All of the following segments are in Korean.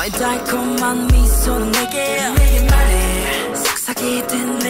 너의 달콤한 미소는 내게 내게 말해. 속삭이듯 내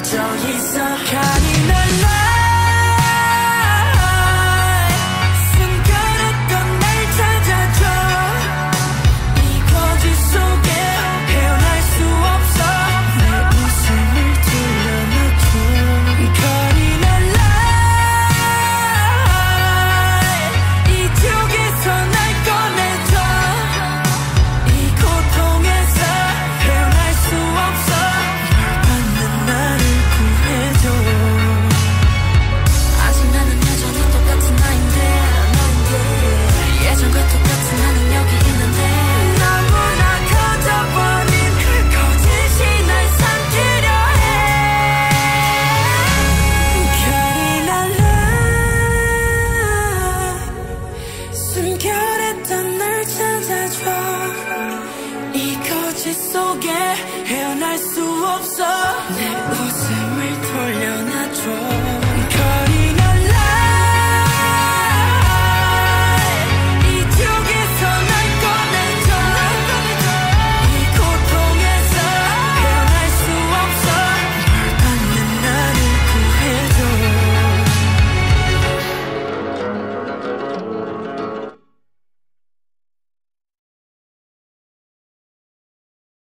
어쩌 있어 없어. 내 모습